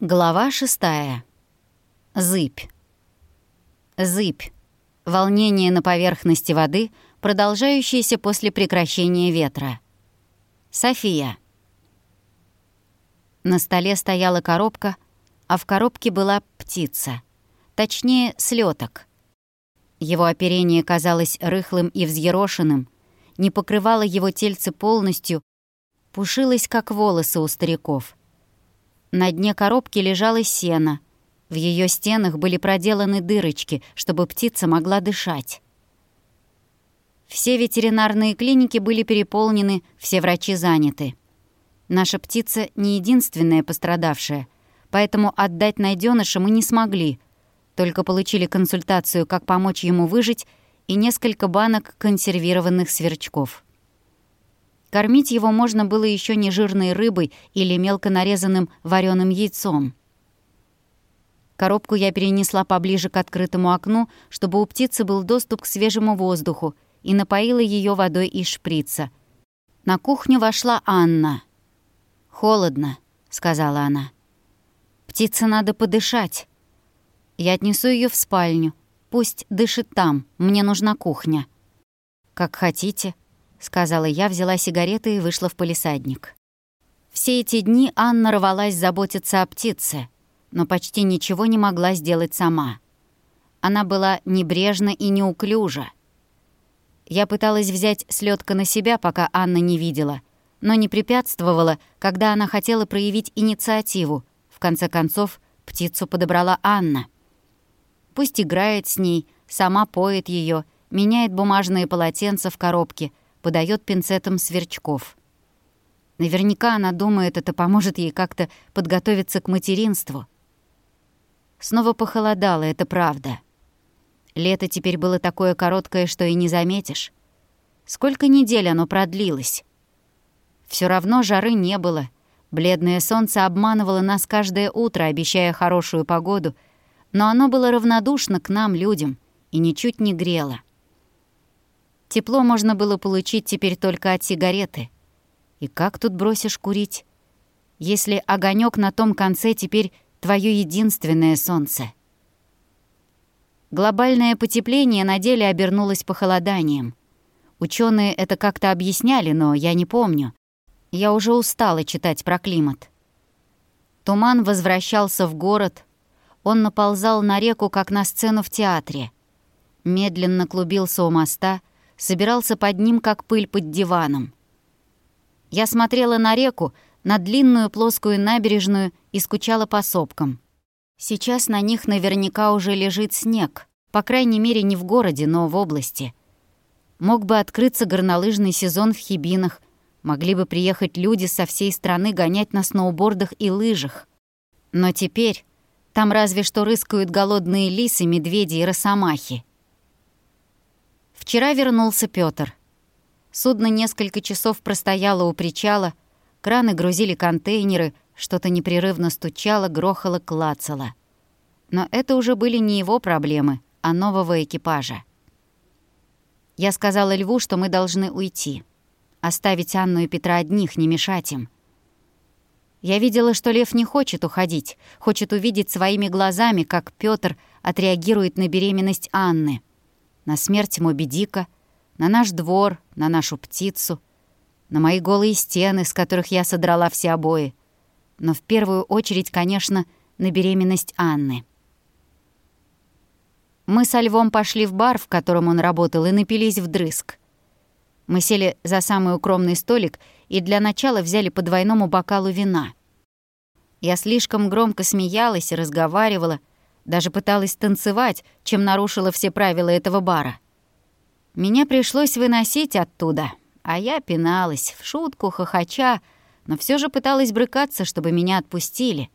Глава шестая. Зыбь. Зыбь. Волнение на поверхности воды, продолжающееся после прекращения ветра. София. На столе стояла коробка, а в коробке была птица. Точнее, слёток. Его оперение казалось рыхлым и взъерошенным, не покрывало его тельце полностью, пушилось, как волосы у стариков — на дне коробки лежало сено. В ее стенах были проделаны дырочки, чтобы птица могла дышать. Все ветеринарные клиники были переполнены, все врачи заняты. Наша птица не единственная пострадавшая, поэтому отдать найденыша мы не смогли, только получили консультацию, как помочь ему выжить, и несколько банок консервированных сверчков. Кормить его можно было еще не жирной рыбой или мелко нарезанным вареным яйцом. Коробку я перенесла поближе к открытому окну, чтобы у птицы был доступ к свежему воздуху, и напоила ее водой из шприца. На кухню вошла Анна. «Холодно», — сказала она. «Птице надо подышать. Я отнесу ее в спальню. Пусть дышит там, мне нужна кухня». «Как хотите», — сказала я, взяла сигареты и вышла в полисадник. Все эти дни Анна рвалась заботиться о птице, но почти ничего не могла сделать сама. Она была небрежна и неуклюжа. Я пыталась взять слётка на себя, пока Анна не видела, но не препятствовала, когда она хотела проявить инициативу. В конце концов, птицу подобрала Анна. Пусть играет с ней, сама поет ее, меняет бумажные полотенца в коробке — подает пинцетом сверчков. Наверняка она думает, это поможет ей как-то подготовиться к материнству. Снова похолодало, это правда. Лето теперь было такое короткое, что и не заметишь. Сколько недель оно продлилось? Все равно жары не было. Бледное солнце обманывало нас каждое утро, обещая хорошую погоду, но оно было равнодушно к нам, людям, и ничуть не грело. Тепло можно было получить теперь только от сигареты. И как тут бросишь курить? Если огонек на том конце теперь твое единственное солнце. Глобальное потепление на деле обернулось похолоданием. Ученые это как-то объясняли, но я не помню. Я уже устала читать про климат. Туман возвращался в город. Он наползал на реку, как на сцену в театре. Медленно клубился у моста — собирался под ним, как пыль под диваном. Я смотрела на реку, на длинную плоскую набережную и скучала по сопкам. Сейчас на них наверняка уже лежит снег, по крайней мере не в городе, но в области. Мог бы открыться горнолыжный сезон в Хибинах, могли бы приехать люди со всей страны гонять на сноубордах и лыжах. Но теперь там разве что рыскают голодные лисы, медведи и росомахи. Вчера вернулся Пётр. Судно несколько часов простояло у причала, краны грузили контейнеры, что-то непрерывно стучало, грохало, клацало. Но это уже были не его проблемы, а нового экипажа. Я сказала Льву, что мы должны уйти. Оставить Анну и Петра одних, не мешать им. Я видела, что Лев не хочет уходить, хочет увидеть своими глазами, как Пётр отреагирует на беременность Анны на смерть Моби Дика, на наш двор, на нашу птицу, на мои голые стены, с которых я содрала все обои. Но в первую очередь, конечно, на беременность Анны. Мы со Львом пошли в бар, в котором он работал, и напились вдрызг. Мы сели за самый укромный столик и для начала взяли по двойному бокалу вина. Я слишком громко смеялась и разговаривала, даже пыталась танцевать, чем нарушила все правила этого бара. Меня пришлось выносить оттуда, а я пиналась, в шутку, хохоча, но все же пыталась брыкаться, чтобы меня отпустили.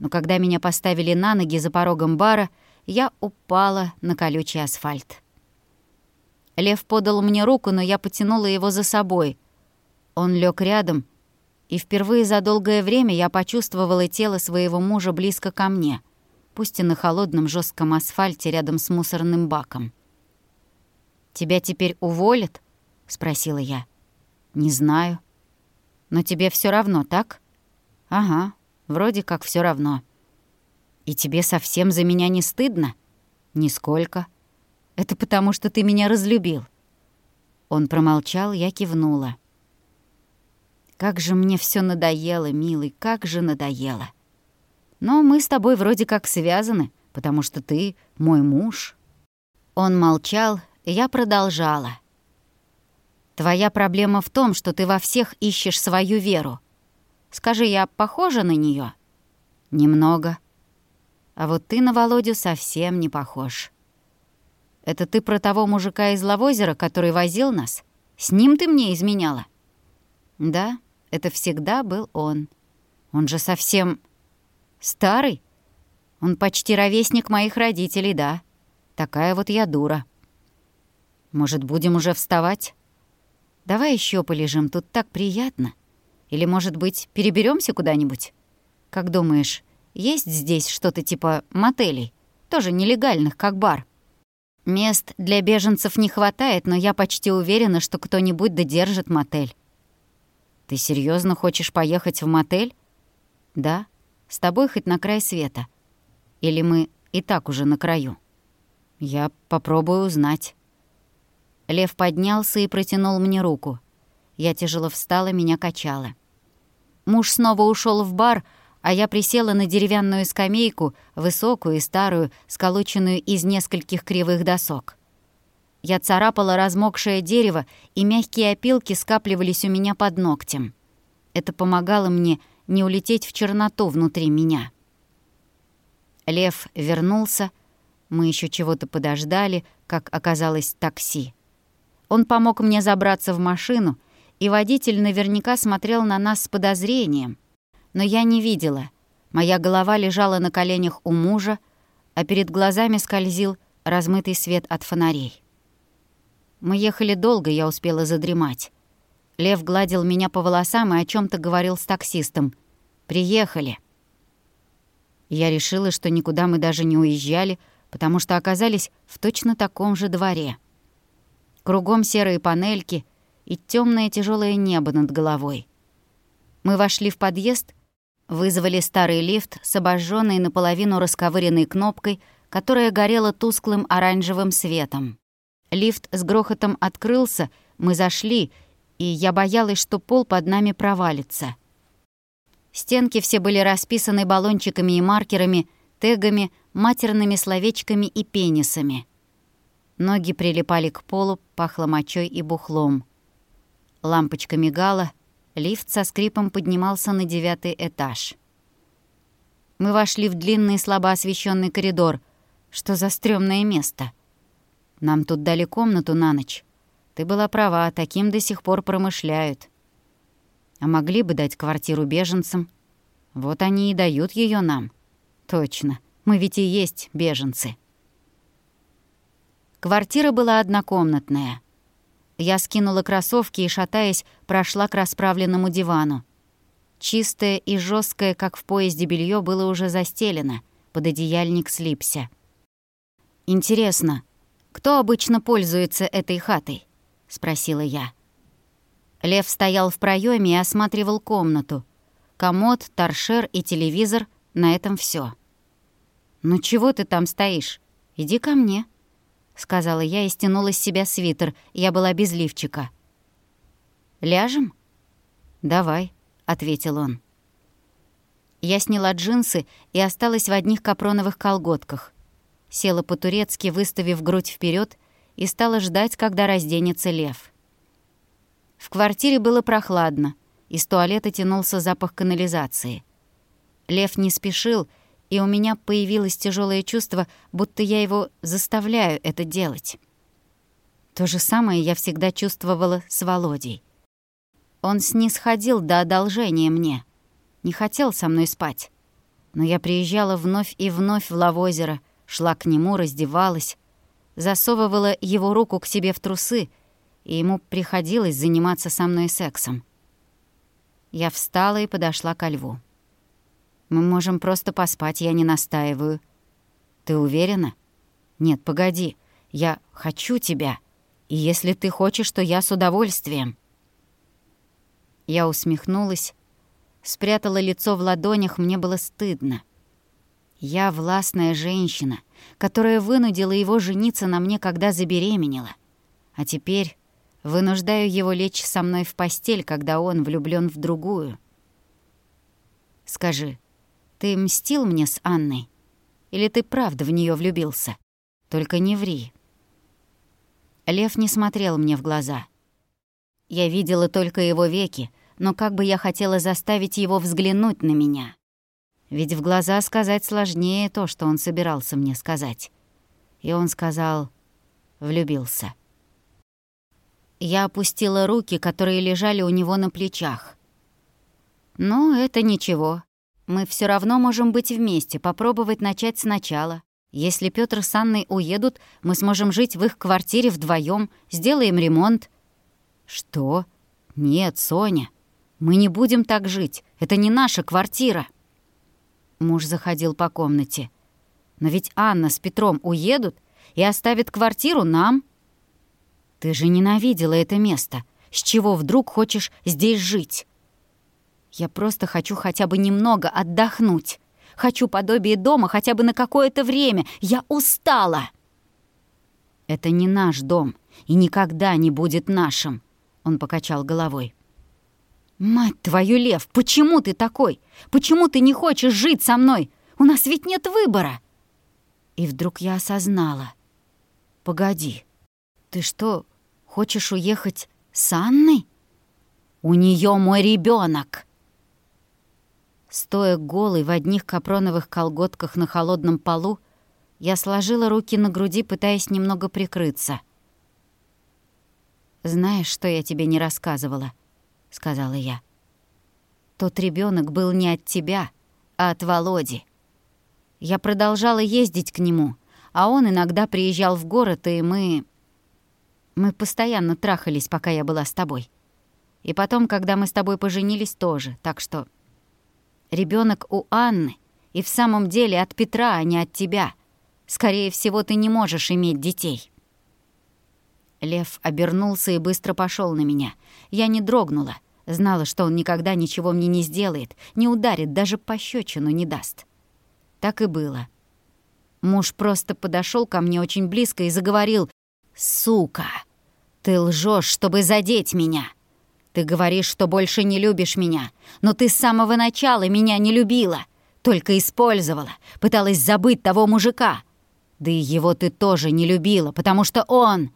Но когда меня поставили на ноги за порогом бара, я упала на колючий асфальт. Лев подал мне руку, но я потянула его за собой. Он лег рядом, и впервые за долгое время я почувствовала тело своего мужа близко ко мне — пусть и на холодном жестком асфальте рядом с мусорным баком. «Тебя теперь уволят?» — спросила я. «Не знаю. Но тебе все равно, так?» «Ага, вроде как все равно. «И тебе совсем за меня не стыдно?» «Нисколько. Это потому, что ты меня разлюбил». Он промолчал, я кивнула. «Как же мне все надоело, милый, как же надоело. Но мы с тобой вроде как связаны, потому что ты мой муж». Он молчал, и я продолжала. «Твоя проблема в том, что ты во всех ищешь свою веру. Скажи, я похожа на нее? «Немного. А вот ты на Володю совсем не похож. Это ты про того мужика из Лавозера, который возил нас? С ним ты мне изменяла?» «Да, это всегда был он. Он же совсем старый. Он почти ровесник моих родителей, да. Такая вот я дура. Может, будем уже вставать? Давай еще полежим, тут так приятно. Или, может быть, переберемся куда-нибудь? Как думаешь, есть здесь что-то типа мотелей? Тоже нелегальных, как бар. Мест для беженцев не хватает, но я почти уверена, что кто-нибудь додержит мотель. Ты серьезно хочешь поехать в мотель? Да, с тобой хоть на край света. Или мы и так уже на краю? Я попробую узнать. Лев поднялся и протянул мне руку. Я тяжело встала, меня качало. Муж снова ушел в бар, а я присела на деревянную скамейку, высокую и старую, сколоченную из нескольких кривых досок. Я царапала размокшее дерево, и мягкие опилки скапливались у меня под ногтем. Это помогало мне не улететь в черноту внутри меня. Лев вернулся, мы еще чего-то подождали, как оказалось такси. Он помог мне забраться в машину, и водитель наверняка смотрел на нас с подозрением. Но я не видела. Моя голова лежала на коленях у мужа, а перед глазами скользил размытый свет от фонарей. Мы ехали долго, я успела задремать. Лев гладил меня по волосам и о чем то говорил с таксистом. «Приехали». Я решила, что никуда мы даже не уезжали, потому что оказались в точно таком же дворе. Кругом серые панельки и темное тяжелое небо над головой. Мы вошли в подъезд, вызвали старый лифт с обожженной наполовину расковыренной кнопкой, которая горела тусклым оранжевым светом. Лифт с грохотом открылся, мы зашли, и я боялась, что пол под нами провалится. Стенки все были расписаны баллончиками и маркерами, тегами, матерными словечками и пенисами. Ноги прилипали к полу, пахло мочой и бухлом. Лампочка мигала, лифт со скрипом поднимался на девятый этаж. Мы вошли в длинный слабо освещенный коридор. Что за стрёмное место? Нам тут дали комнату на ночь. Ты была права, таким до сих пор промышляют. А могли бы дать квартиру беженцам. Вот они и дают ее нам. Точно, мы ведь и есть беженцы. Квартира была однокомнатная. Я скинула кроссовки и, шатаясь, прошла к расправленному дивану. Чистое и жесткое, как в поезде белье, было уже застелено, пододеяльник слипся. «Интересно, кто обычно пользуется этой хатой?» — спросила я. Лев стоял в проеме и осматривал комнату. Комод, торшер и телевизор — на этом все. «Ну чего ты там стоишь? Иди ко мне», — сказала я и стянула с себя свитер. Я была без лифчика. «Ляжем?» «Давай», — ответил он. Я сняла джинсы и осталась в одних капроновых колготках. Села по-турецки, выставив грудь вперед, и стала ждать, когда разденется лев. В квартире было прохладно, из туалета тянулся запах канализации. Лев не спешил, и у меня появилось тяжелое чувство, будто я его заставляю это делать. То же самое я всегда чувствовала с Володей. Он снисходил до одолжения мне, не хотел со мной спать. Но я приезжала вновь и вновь в Лавозеро, шла к нему, раздевалась, засовывала его руку к себе в трусы, и ему приходилось заниматься со мной сексом. Я встала и подошла ко льву. Мы можем просто поспать, я не настаиваю. Ты уверена? Нет, погоди. Я хочу тебя. И если ты хочешь, то я с удовольствием. Я усмехнулась, спрятала лицо в ладонях, мне было стыдно. Я властная женщина, которая вынудила его жениться на мне, когда забеременела. А теперь вынуждаю его лечь со мной в постель, когда он влюблён в другую. Скажи, ты мстил мне с Анной? Или ты правда в неё влюбился? Только не ври. Лев не смотрел мне в глаза. Я видела только его веки, но как бы я хотела заставить его взглянуть на меня. Ведь в глаза сказать сложнее то, что он собирался мне сказать. И он сказал «влюбился». Я опустила руки, которые лежали у него на плечах. «Ну, это ничего. Мы все равно можем быть вместе, попробовать начать сначала. Если Пётр с Анной уедут, мы сможем жить в их квартире вдвоем, сделаем ремонт». «Что? Нет, Соня. Мы не будем так жить. Это не наша квартира». Муж заходил по комнате. «Но ведь Анна с Петром уедут и оставят квартиру нам». «Ты же ненавидела это место. С чего вдруг хочешь здесь жить?» «Я просто хочу хотя бы немного отдохнуть. Хочу подобие дома хотя бы на какое-то время. Я устала!» «Это не наш дом и никогда не будет нашим», — он покачал головой. «Мать твою, Лев, почему ты такой? Почему ты не хочешь жить со мной? У нас ведь нет выбора!» И вдруг я осознала. «Погоди, ты что, хочешь уехать с Анной? У нее мой ребенок. Стоя голой в одних капроновых колготках на холодном полу, я сложила руки на груди, пытаясь немного прикрыться. «Знаешь, что я тебе не рассказывала?» — сказала я. «Тот ребенок был не от тебя, а от Володи. Я продолжала ездить к нему, а он иногда приезжал в город, и мы... Мы постоянно трахались, пока я была с тобой. И потом, когда мы с тобой поженились, тоже. Так что ребенок у Анны и в самом деле от Петра, а не от тебя. Скорее всего, ты не можешь иметь детей». Лев обернулся и быстро пошел на меня. Я не дрогнула. Знала, что он никогда ничего мне не сделает, не ударит, даже пощечину не даст. Так и было. Муж просто подошел ко мне очень близко и заговорил «Сука, ты лжешь, чтобы задеть меня. Ты говоришь, что больше не любишь меня, но ты с самого начала меня не любила, только использовала, пыталась забыть того мужика. Да и его ты тоже не любила, потому что он...»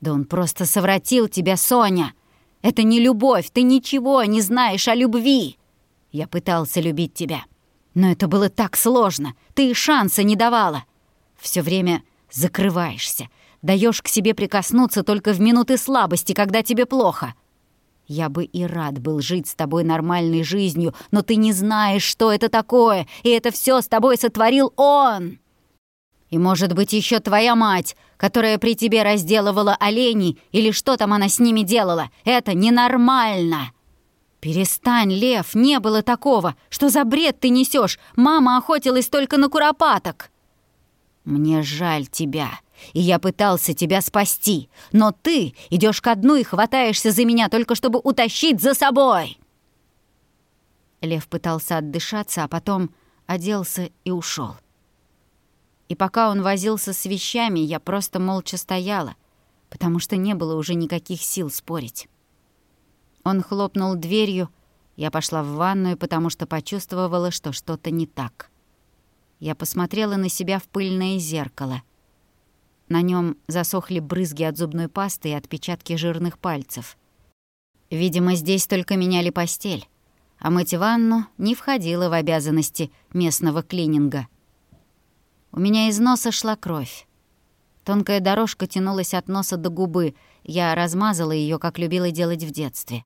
«Да он просто совратил тебя, Соня!» Это не любовь, ты ничего не знаешь о любви. Я пытался любить тебя, но это было так сложно, ты и шанса не давала. Все время закрываешься, даешь к себе прикоснуться только в минуты слабости, когда тебе плохо. Я бы и рад был жить с тобой нормальной жизнью, но ты не знаешь, что это такое, и это все с тобой сотворил он. И, может быть, еще твоя мать, которая при тебе разделывала оленей, или что там она с ними делала. Это ненормально!» «Перестань, Лев, не было такого! Что за бред ты несешь? Мама охотилась только на куропаток!» «Мне жаль тебя, и я пытался тебя спасти, но ты идешь ко дну и хватаешься за меня только чтобы утащить за собой!» Лев пытался отдышаться, а потом оделся и ушел. И пока он возился с вещами, я просто молча стояла, потому что не было уже никаких сил спорить. Он хлопнул дверью, я пошла в ванную, потому что почувствовала, что что-то не так. Я посмотрела на себя в пыльное зеркало. На нем засохли брызги от зубной пасты и отпечатки жирных пальцев. Видимо, здесь только меняли постель, а мыть ванну не входило в обязанности местного клининга — у меня из носа шла кровь. Тонкая дорожка тянулась от носа до губы. Я размазала ее, как любила делать в детстве.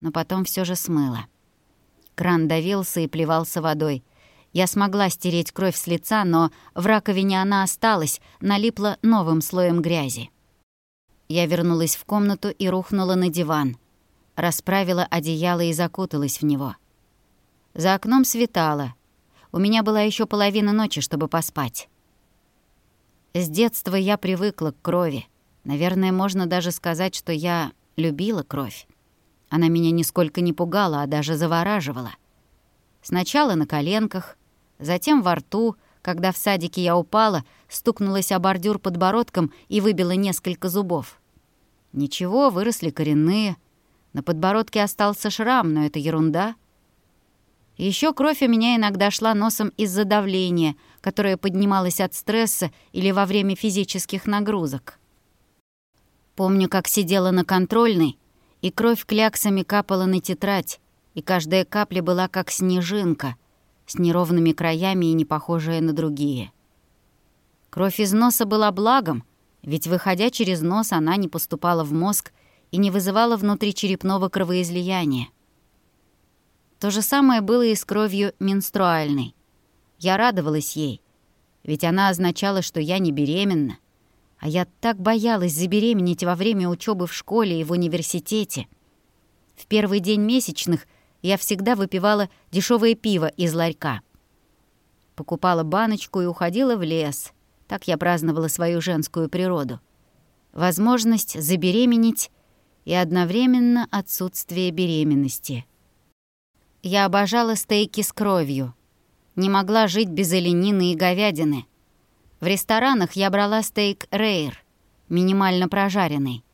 Но потом все же смыла. Кран давился и плевался водой. Я смогла стереть кровь с лица, но в раковине она осталась, налипла новым слоем грязи. Я вернулась в комнату и рухнула на диван. Расправила одеяло и закуталась в него. За окном светало — у меня была еще половина ночи, чтобы поспать. С детства я привыкла к крови. Наверное, можно даже сказать, что я любила кровь. Она меня нисколько не пугала, а даже завораживала. Сначала на коленках, затем во рту, когда в садике я упала, стукнулась о бордюр подбородком и выбила несколько зубов. Ничего, выросли коренные. На подбородке остался шрам, но это ерунда. Еще кровь у меня иногда шла носом из-за давления, которое поднималось от стресса или во время физических нагрузок. Помню, как сидела на контрольной, и кровь кляксами капала на тетрадь, и каждая капля была как снежинка, с неровными краями и не похожая на другие. Кровь из носа была благом, ведь, выходя через нос, она не поступала в мозг и не вызывала внутричерепного кровоизлияния. То же самое было и с кровью менструальной. Я радовалась ей, ведь она означала, что я не беременна. А я так боялась забеременеть во время учебы в школе и в университете. В первый день месячных я всегда выпивала дешевое пиво из ларька. Покупала баночку и уходила в лес. Так я праздновала свою женскую природу. Возможность забеременеть и одновременно отсутствие беременности — я обожала стейки с кровью. Не могла жить без оленины и говядины. В ресторанах я брала стейк рейр, минимально прожаренный.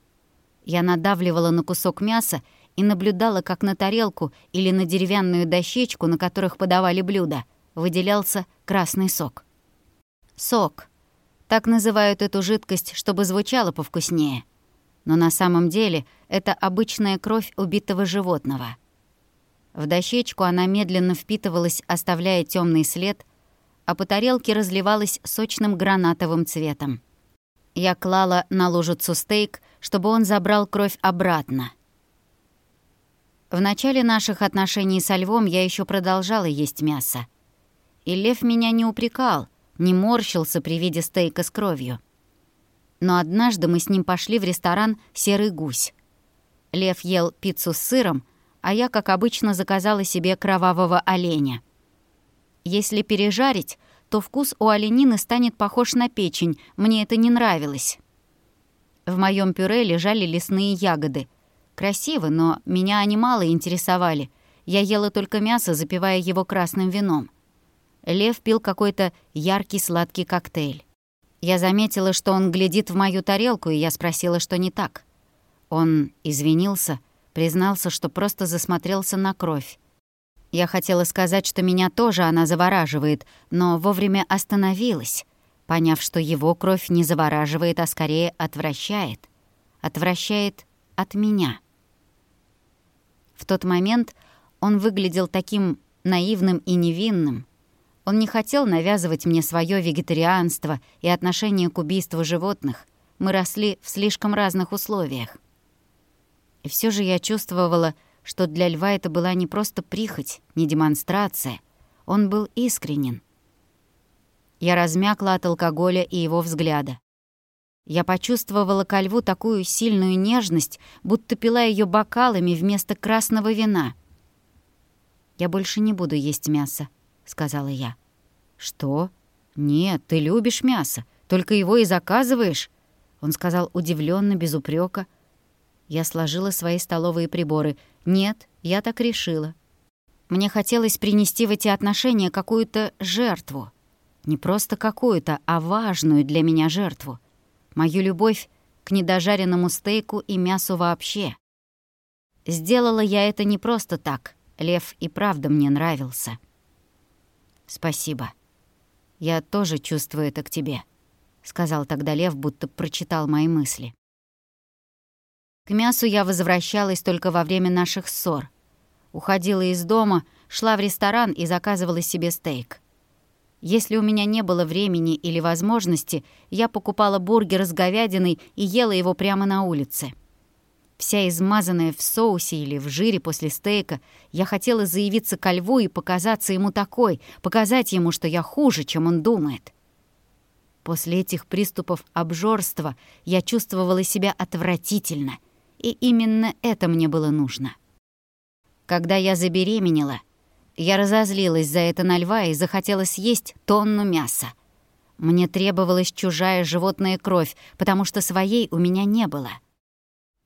Я надавливала на кусок мяса и наблюдала, как на тарелку или на деревянную дощечку, на которых подавали блюда, выделялся красный сок. Сок. Так называют эту жидкость, чтобы звучало повкуснее. Но на самом деле это обычная кровь убитого животного — в дощечку она медленно впитывалась, оставляя темный след, а по тарелке разливалась сочным гранатовым цветом. Я клала на лужицу стейк, чтобы он забрал кровь обратно. В начале наших отношений со львом я еще продолжала есть мясо. И лев меня не упрекал, не морщился при виде стейка с кровью. Но однажды мы с ним пошли в ресторан «Серый гусь». Лев ел пиццу с сыром, а я, как обычно, заказала себе кровавого оленя. Если пережарить, то вкус у оленины станет похож на печень, мне это не нравилось. В моем пюре лежали лесные ягоды. Красиво, но меня они мало интересовали. Я ела только мясо, запивая его красным вином. Лев пил какой-то яркий сладкий коктейль. Я заметила, что он глядит в мою тарелку, и я спросила, что не так. Он извинился — Признался, что просто засмотрелся на кровь. Я хотела сказать, что меня тоже она завораживает, но вовремя остановилась, поняв, что его кровь не завораживает, а скорее отвращает. Отвращает от меня. В тот момент он выглядел таким наивным и невинным. Он не хотел навязывать мне свое вегетарианство и отношение к убийству животных. Мы росли в слишком разных условиях. И все же я чувствовала, что для льва это была не просто прихоть, не демонстрация. Он был искренен. Я размякла от алкоголя и его взгляда. Я почувствовала ко льву такую сильную нежность, будто пила ее бокалами вместо красного вина. «Я больше не буду есть мясо», — сказала я. «Что? Нет, ты любишь мясо, только его и заказываешь», — он сказал удивленно, без упрека. Я сложила свои столовые приборы. Нет, я так решила. Мне хотелось принести в эти отношения какую-то жертву. Не просто какую-то, а важную для меня жертву. Мою любовь к недожаренному стейку и мясу вообще. Сделала я это не просто так. Лев и правда мне нравился. «Спасибо. Я тоже чувствую это к тебе», — сказал тогда Лев, будто прочитал мои мысли. К мясу я возвращалась только во время наших ссор. Уходила из дома, шла в ресторан и заказывала себе стейк. Если у меня не было времени или возможности, я покупала бургер с говядиной и ела его прямо на улице. Вся измазанная в соусе или в жире после стейка, я хотела заявиться ко льву и показаться ему такой, показать ему, что я хуже, чем он думает. После этих приступов обжорства я чувствовала себя отвратительно — и именно это мне было нужно. Когда я забеременела, я разозлилась за это на льва и захотела съесть тонну мяса. Мне требовалась чужая животная кровь, потому что своей у меня не было.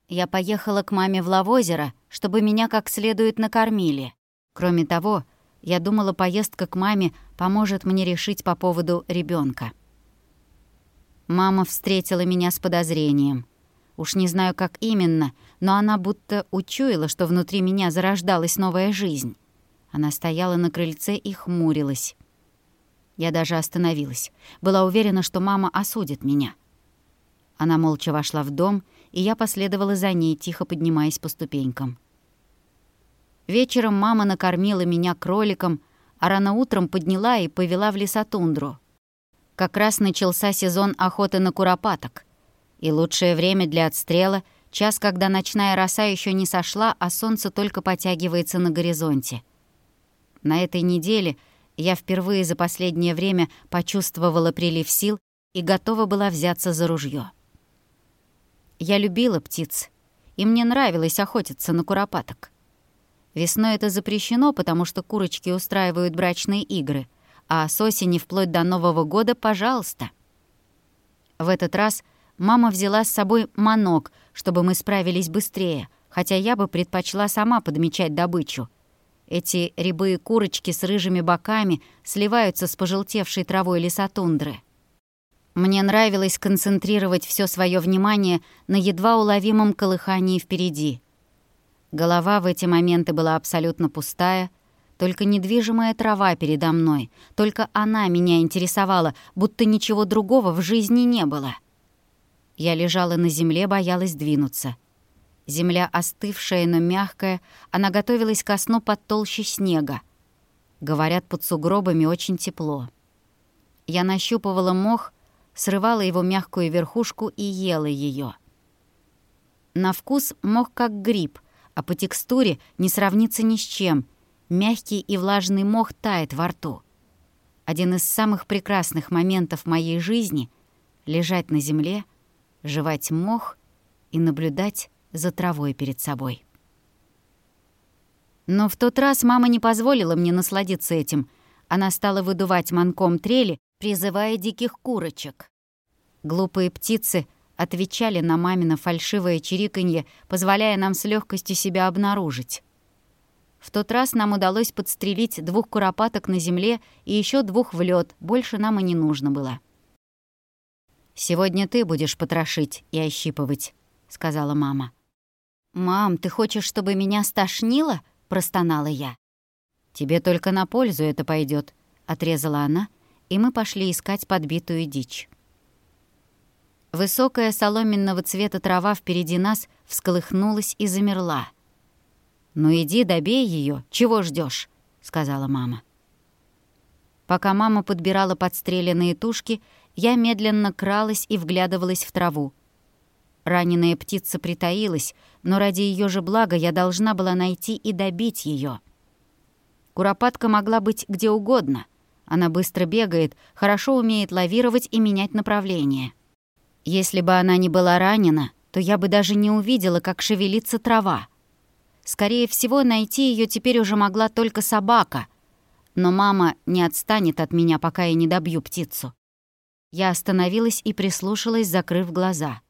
Я поехала к маме в Лавозеро, чтобы меня как следует накормили. Кроме того, Я думала, поездка к маме поможет мне решить по поводу ребенка. Мама встретила меня с подозрением. Уж не знаю, как именно, но она будто учуяла, что внутри меня зарождалась новая жизнь. Она стояла на крыльце и хмурилась. Я даже остановилась. Была уверена, что мама осудит меня. Она молча вошла в дом, и я последовала за ней, тихо поднимаясь по ступенькам. Вечером мама накормила меня кроликом, а рано утром подняла и повела в лесотундру. Как раз начался сезон охоты на куропаток. И лучшее время для отстрела — час, когда ночная роса еще не сошла, а солнце только потягивается на горизонте. На этой неделе я впервые за последнее время почувствовала прилив сил и готова была взяться за ружье. Я любила птиц, и мне нравилось охотиться на куропаток. Весной это запрещено, потому что курочки устраивают брачные игры, а с осени вплоть до Нового года — пожалуйста. В этот раз мама взяла с собой манок, чтобы мы справились быстрее, хотя я бы предпочла сама подмечать добычу. Эти рябые курочки с рыжими боками сливаются с пожелтевшей травой лесотундры. Мне нравилось концентрировать все свое внимание на едва уловимом колыхании впереди — Голова в эти моменты была абсолютно пустая, только недвижимая трава передо мной, только она меня интересовала, будто ничего другого в жизни не было. Я лежала на земле, боялась двинуться. Земля остывшая, но мягкая, она готовилась ко сну под толще снега. Говорят, под сугробами очень тепло. Я нащупывала мох, срывала его мягкую верхушку и ела ее. На вкус мох как гриб — а по текстуре не сравнится ни с чем. Мягкий и влажный мох тает во рту. Один из самых прекрасных моментов моей жизни — лежать на земле, жевать мох и наблюдать за травой перед собой. Но в тот раз мама не позволила мне насладиться этим. Она стала выдувать манком трели, призывая диких курочек. Глупые птицы — отвечали на мамино фальшивое чириканье, позволяя нам с легкостью себя обнаружить. В тот раз нам удалось подстрелить двух куропаток на земле и еще двух в лед. больше нам и не нужно было. «Сегодня ты будешь потрошить и ощипывать», — сказала мама. «Мам, ты хочешь, чтобы меня стошнило?» — простонала я. «Тебе только на пользу это пойдет, отрезала она, и мы пошли искать подбитую дичь. Высокая соломенного цвета трава впереди нас всколыхнулась и замерла. «Ну иди, добей ее, чего ждешь? сказала мама. Пока мама подбирала подстреленные тушки, я медленно кралась и вглядывалась в траву. Раненая птица притаилась, но ради ее же блага я должна была найти и добить ее. Куропатка могла быть где угодно. Она быстро бегает, хорошо умеет лавировать и менять направление. Если бы она не была ранена, то я бы даже не увидела, как шевелится трава. Скорее всего, найти ее теперь уже могла только собака. Но мама не отстанет от меня, пока я не добью птицу. Я остановилась и прислушалась, закрыв глаза.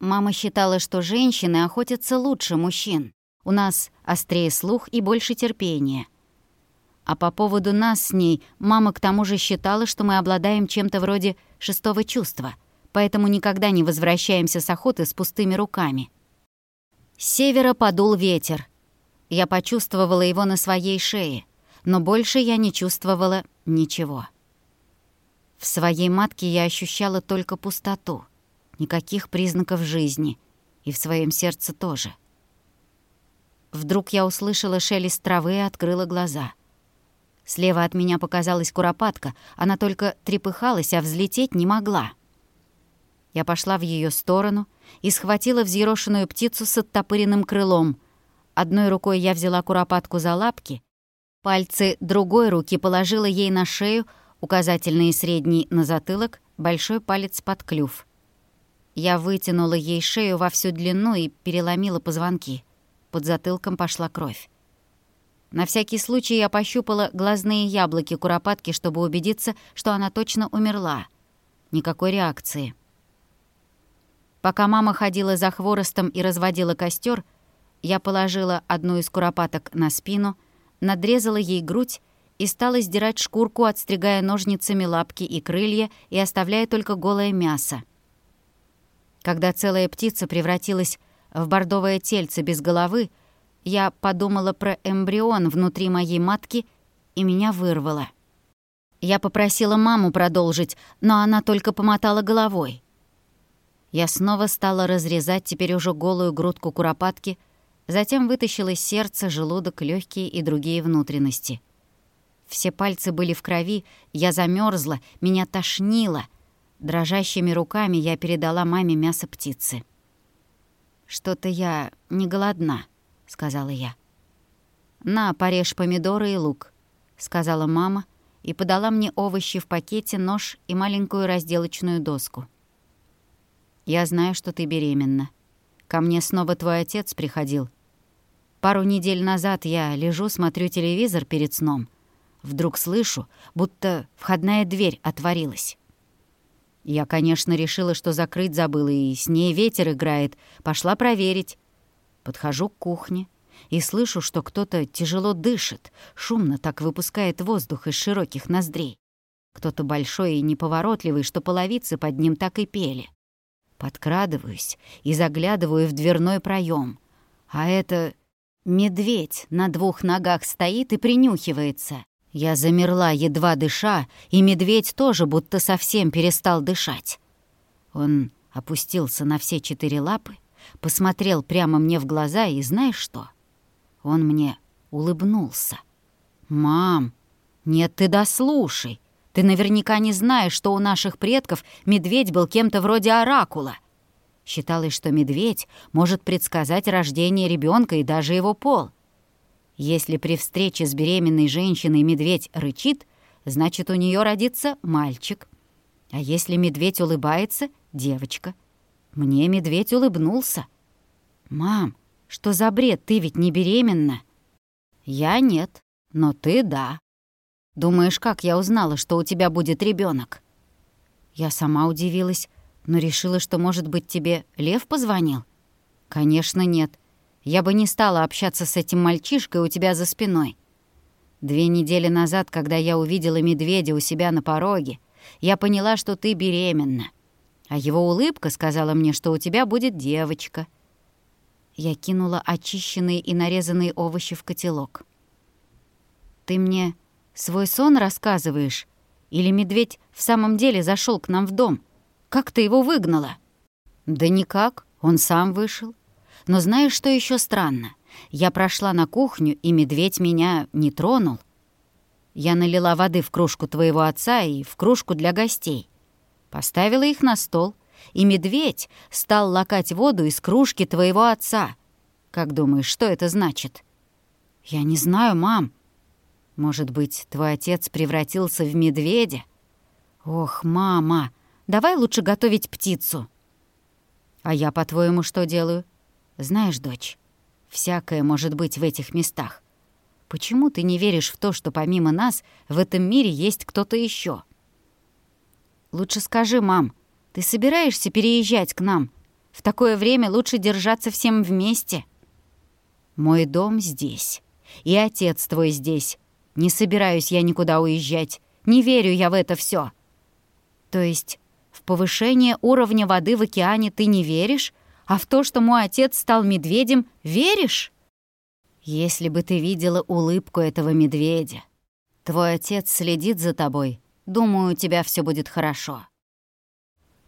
Мама считала, что женщины охотятся лучше мужчин. У нас острее слух и больше терпения. А по поводу нас с ней мама к тому же считала, что мы обладаем чем-то вроде шестого чувства — поэтому никогда не возвращаемся с охоты с пустыми руками. С севера подул ветер. Я почувствовала его на своей шее, но больше я не чувствовала ничего. В своей матке я ощущала только пустоту, никаких признаков жизни, и в своем сердце тоже. Вдруг я услышала шелест травы и открыла глаза. Слева от меня показалась куропатка, она только трепыхалась, а взлететь не могла. Я пошла в ее сторону и схватила взъерошенную птицу с оттопыренным крылом. Одной рукой я взяла куропатку за лапки, пальцы другой руки положила ей на шею, указательный и средний на затылок, большой палец под клюв. Я вытянула ей шею во всю длину и переломила позвонки. Под затылком пошла кровь. На всякий случай я пощупала глазные яблоки куропатки, чтобы убедиться, что она точно умерла. Никакой реакции. Пока мама ходила за хворостом и разводила костер, я положила одну из куропаток на спину, надрезала ей грудь и стала сдирать шкурку, отстригая ножницами лапки и крылья и оставляя только голое мясо. Когда целая птица превратилась в бордовое тельце без головы, я подумала про эмбрион внутри моей матки, и меня вырвало. Я попросила маму продолжить, но она только помотала головой. Я снова стала разрезать теперь уже голую грудку куропатки, затем вытащила сердце, желудок, легкие и другие внутренности. Все пальцы были в крови, я замерзла, меня тошнило. Дрожащими руками я передала маме мясо птицы. «Что-то я не голодна», — сказала я. «На, порежь помидоры и лук», — сказала мама и подала мне овощи в пакете, нож и маленькую разделочную доску. Я знаю, что ты беременна. Ко мне снова твой отец приходил. Пару недель назад я лежу, смотрю телевизор перед сном. Вдруг слышу, будто входная дверь отворилась. Я, конечно, решила, что закрыть забыла, и с ней ветер играет. Пошла проверить. Подхожу к кухне и слышу, что кто-то тяжело дышит, шумно так выпускает воздух из широких ноздрей. Кто-то большой и неповоротливый, что половицы под ним так и пели. Подкрадываюсь и заглядываю в дверной проем. А это медведь на двух ногах стоит и принюхивается. Я замерла, едва дыша, и медведь тоже будто совсем перестал дышать. Он опустился на все четыре лапы, посмотрел прямо мне в глаза и знаешь что? Он мне улыбнулся. «Мам, нет, ты дослушай. Ты наверняка не знаешь, что у наших предков медведь был кем-то вроде оракула. Считалось, что медведь может предсказать рождение ребенка и даже его пол. Если при встрече с беременной женщиной медведь рычит, значит, у нее родится мальчик. А если медведь улыбается — девочка. Мне медведь улыбнулся. «Мам, что за бред? Ты ведь не беременна?» «Я нет, но ты — да». Думаешь, как я узнала, что у тебя будет ребенок? Я сама удивилась, но решила, что, может быть, тебе Лев позвонил? Конечно, нет. Я бы не стала общаться с этим мальчишкой у тебя за спиной. Две недели назад, когда я увидела медведя у себя на пороге, я поняла, что ты беременна. А его улыбка сказала мне, что у тебя будет девочка. Я кинула очищенные и нарезанные овощи в котелок. Ты мне Свой сон рассказываешь? Или медведь в самом деле зашел к нам в дом? Как ты его выгнала?» «Да никак, он сам вышел. Но знаешь, что еще странно? Я прошла на кухню, и медведь меня не тронул. Я налила воды в кружку твоего отца и в кружку для гостей. Поставила их на стол, и медведь стал лакать воду из кружки твоего отца. Как думаешь, что это значит?» «Я не знаю, мам», может быть, твой отец превратился в медведя? Ох, мама, давай лучше готовить птицу. А я, по-твоему, что делаю? Знаешь, дочь, всякое может быть в этих местах. Почему ты не веришь в то, что помимо нас в этом мире есть кто-то еще? Лучше скажи, мам, ты собираешься переезжать к нам? В такое время лучше держаться всем вместе. Мой дом здесь, и отец твой здесь, не собираюсь я никуда уезжать. Не верю я в это все. То есть в повышение уровня воды в океане ты не веришь, а в то, что мой отец стал медведем, веришь? Если бы ты видела улыбку этого медведя. Твой отец следит за тобой. Думаю, у тебя все будет хорошо.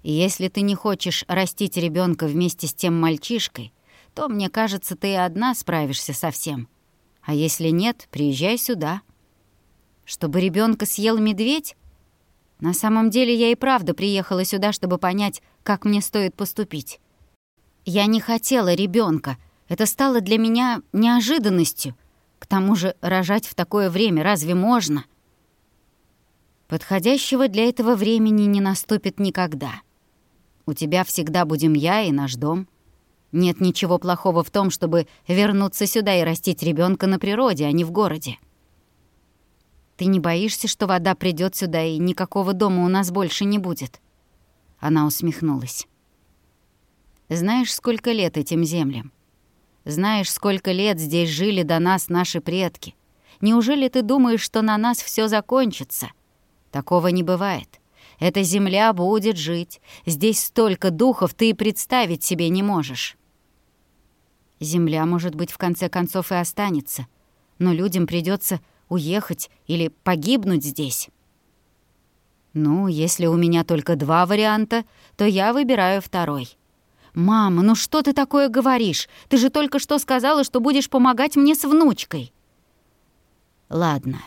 Если ты не хочешь растить ребенка вместе с тем мальчишкой, то, мне кажется, ты одна справишься со всем. А если нет, приезжай сюда. Чтобы ребенка съел медведь? На самом деле я и правда приехала сюда, чтобы понять, как мне стоит поступить. Я не хотела ребенка. Это стало для меня неожиданностью. К тому же рожать в такое время разве можно? Подходящего для этого времени не наступит никогда. У тебя всегда будем я и наш дом. Нет ничего плохого в том, чтобы вернуться сюда и растить ребенка на природе, а не в городе. Ты не боишься, что вода придет сюда и никакого дома у нас больше не будет?» Она усмехнулась. «Знаешь, сколько лет этим землям? Знаешь, сколько лет здесь жили до нас наши предки? Неужели ты думаешь, что на нас все закончится? Такого не бывает. Эта земля будет жить. Здесь столько духов, ты и представить себе не можешь. Земля, может быть, в конце концов и останется. Но людям придется уехать или погибнуть здесь. Ну, если у меня только два варианта, то я выбираю второй. «Мама, ну что ты такое говоришь? Ты же только что сказала, что будешь помогать мне с внучкой». «Ладно,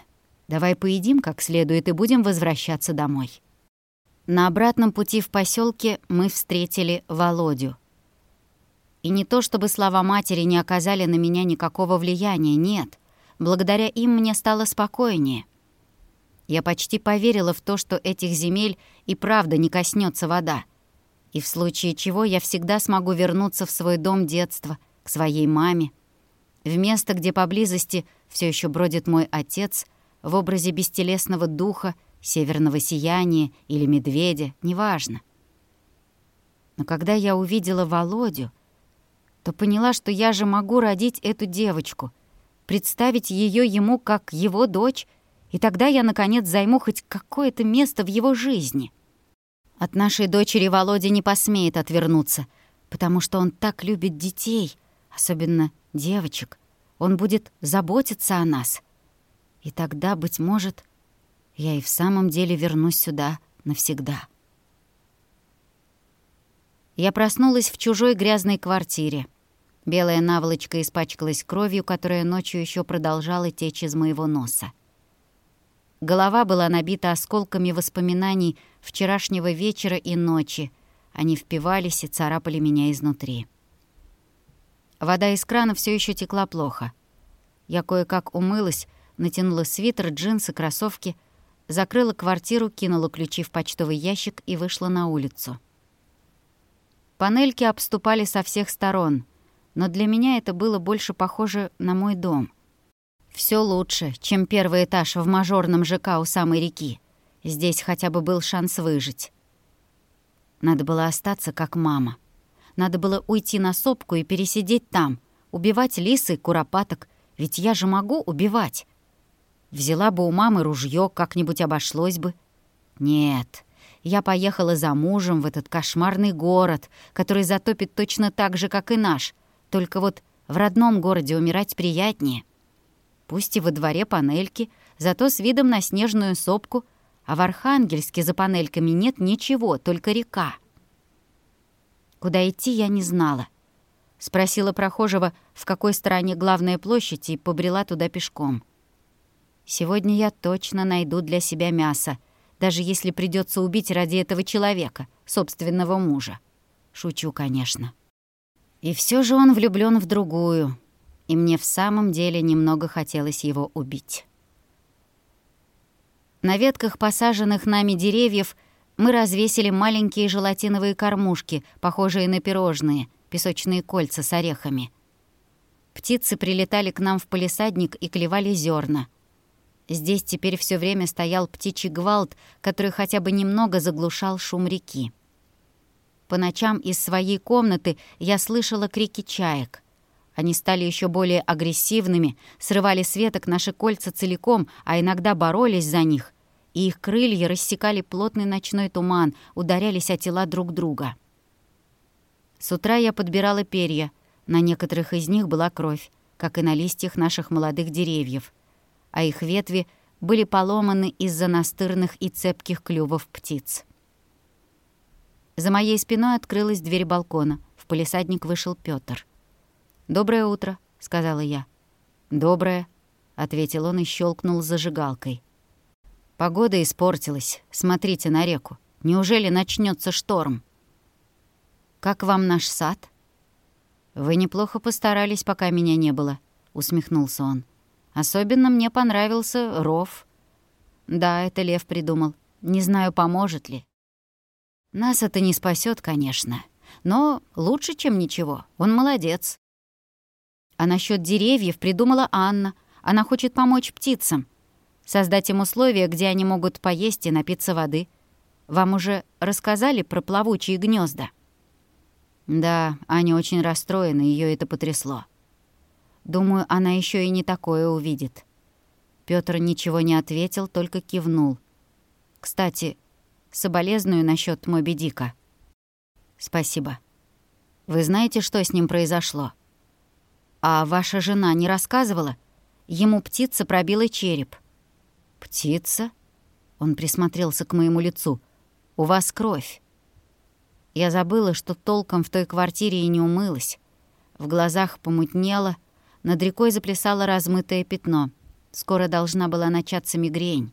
давай поедим как следует и будем возвращаться домой». На обратном пути в поселке мы встретили Володю. И не то чтобы слова матери не оказали на меня никакого влияния, нет. Благодаря им мне стало спокойнее. Я почти поверила в то, что этих земель и правда не коснется вода. И в случае чего я всегда смогу вернуться в свой дом детства, к своей маме, в место, где поблизости все еще бродит мой отец в образе бестелесного духа, северного сияния или медведя, неважно. Но когда я увидела Володю, то поняла, что я же могу родить эту девочку, представить ее ему как его дочь, и тогда я, наконец, займу хоть какое-то место в его жизни. От нашей дочери Володя не посмеет отвернуться, потому что он так любит детей, особенно девочек. Он будет заботиться о нас. И тогда, быть может, я и в самом деле вернусь сюда навсегда. Я проснулась в чужой грязной квартире. Белая наволочка испачкалась кровью, которая ночью еще продолжала течь из моего носа. Голова была набита осколками воспоминаний вчерашнего вечера и ночи. Они впивались и царапали меня изнутри. Вода из крана все еще текла плохо. Я кое-как умылась, натянула свитер, джинсы, кроссовки — закрыла квартиру, кинула ключи в почтовый ящик и вышла на улицу. Панельки обступали со всех сторон, но для меня это было больше похоже на мой дом. Все лучше, чем первый этаж в мажорном ЖК у самой реки. Здесь хотя бы был шанс выжить. Надо было остаться как мама. Надо было уйти на сопку и пересидеть там, убивать лисы и куропаток, ведь я же могу убивать. Взяла бы у мамы ружье, как-нибудь обошлось бы. Нет, я поехала за мужем в этот кошмарный город, который затопит точно так же, как и наш. Только вот в родном городе умирать приятнее. Пусть и во дворе панельки, зато с видом на снежную сопку, а в Архангельске за панельками нет ничего, только река. Куда идти я не знала. Спросила прохожего, в какой стороне главная площадь, и побрела туда пешком. Сегодня я точно найду для себя мясо, даже если придется убить ради этого человека, собственного мужа. Шучу, конечно. И все же он влюблен в другую, и мне в самом деле немного хотелось его убить. На ветках посаженных нами деревьев мы развесили маленькие желатиновые кормушки, похожие на пирожные, песочные кольца с орехами. Птицы прилетали к нам в полисадник и клевали зерна — Здесь теперь все время стоял птичий гвалт, который хотя бы немного заглушал шум реки. По ночам из своей комнаты я слышала крики чаек. Они стали еще более агрессивными, срывали с веток наши кольца целиком, а иногда боролись за них, и их крылья рассекали плотный ночной туман, ударялись о тела друг друга. С утра я подбирала перья. На некоторых из них была кровь, как и на листьях наших молодых деревьев — а их ветви были поломаны из-за настырных и цепких клювов птиц. За моей спиной открылась дверь балкона. В полисадник вышел Пётр. «Доброе утро», — сказала я. «Доброе», — ответил он и щелкнул зажигалкой. «Погода испортилась. Смотрите на реку. Неужели начнется шторм?» «Как вам наш сад?» «Вы неплохо постарались, пока меня не было», — усмехнулся он. Особенно мне понравился ров. Да, это Лев придумал. Не знаю, поможет ли. Нас это не спасет, конечно. Но лучше, чем ничего. Он молодец. А насчет деревьев придумала Анна. Она хочет помочь птицам. Создать им условия, где они могут поесть и напиться воды. Вам уже рассказали про плавучие гнезда? Да, Аня очень расстроена, ее это потрясло. Думаю, она еще и не такое увидит. Пётр ничего не ответил, только кивнул. «Кстати, соболезную насчет Моби Дика». «Спасибо. Вы знаете, что с ним произошло?» «А ваша жена не рассказывала? Ему птица пробила череп». «Птица?» Он присмотрелся к моему лицу. «У вас кровь». Я забыла, что толком в той квартире и не умылась. В глазах помутнело, над рекой заплясало размытое пятно. Скоро должна была начаться мигрень.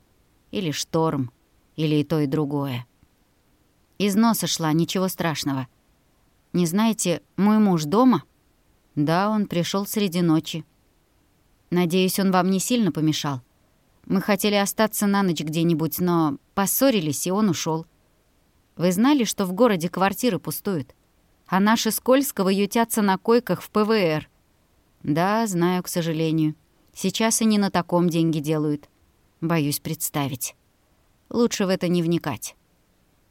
Или шторм, или и то, и другое. Из носа шла, ничего страшного. Не знаете, мой муж дома? Да, он пришел среди ночи. Надеюсь, он вам не сильно помешал. Мы хотели остаться на ночь где-нибудь, но поссорились, и он ушел. Вы знали, что в городе квартиры пустуют? А наши Скользкого ютятся на койках в ПВР. Да, знаю, к сожалению. Сейчас и не на таком деньги делают. Боюсь представить. Лучше в это не вникать.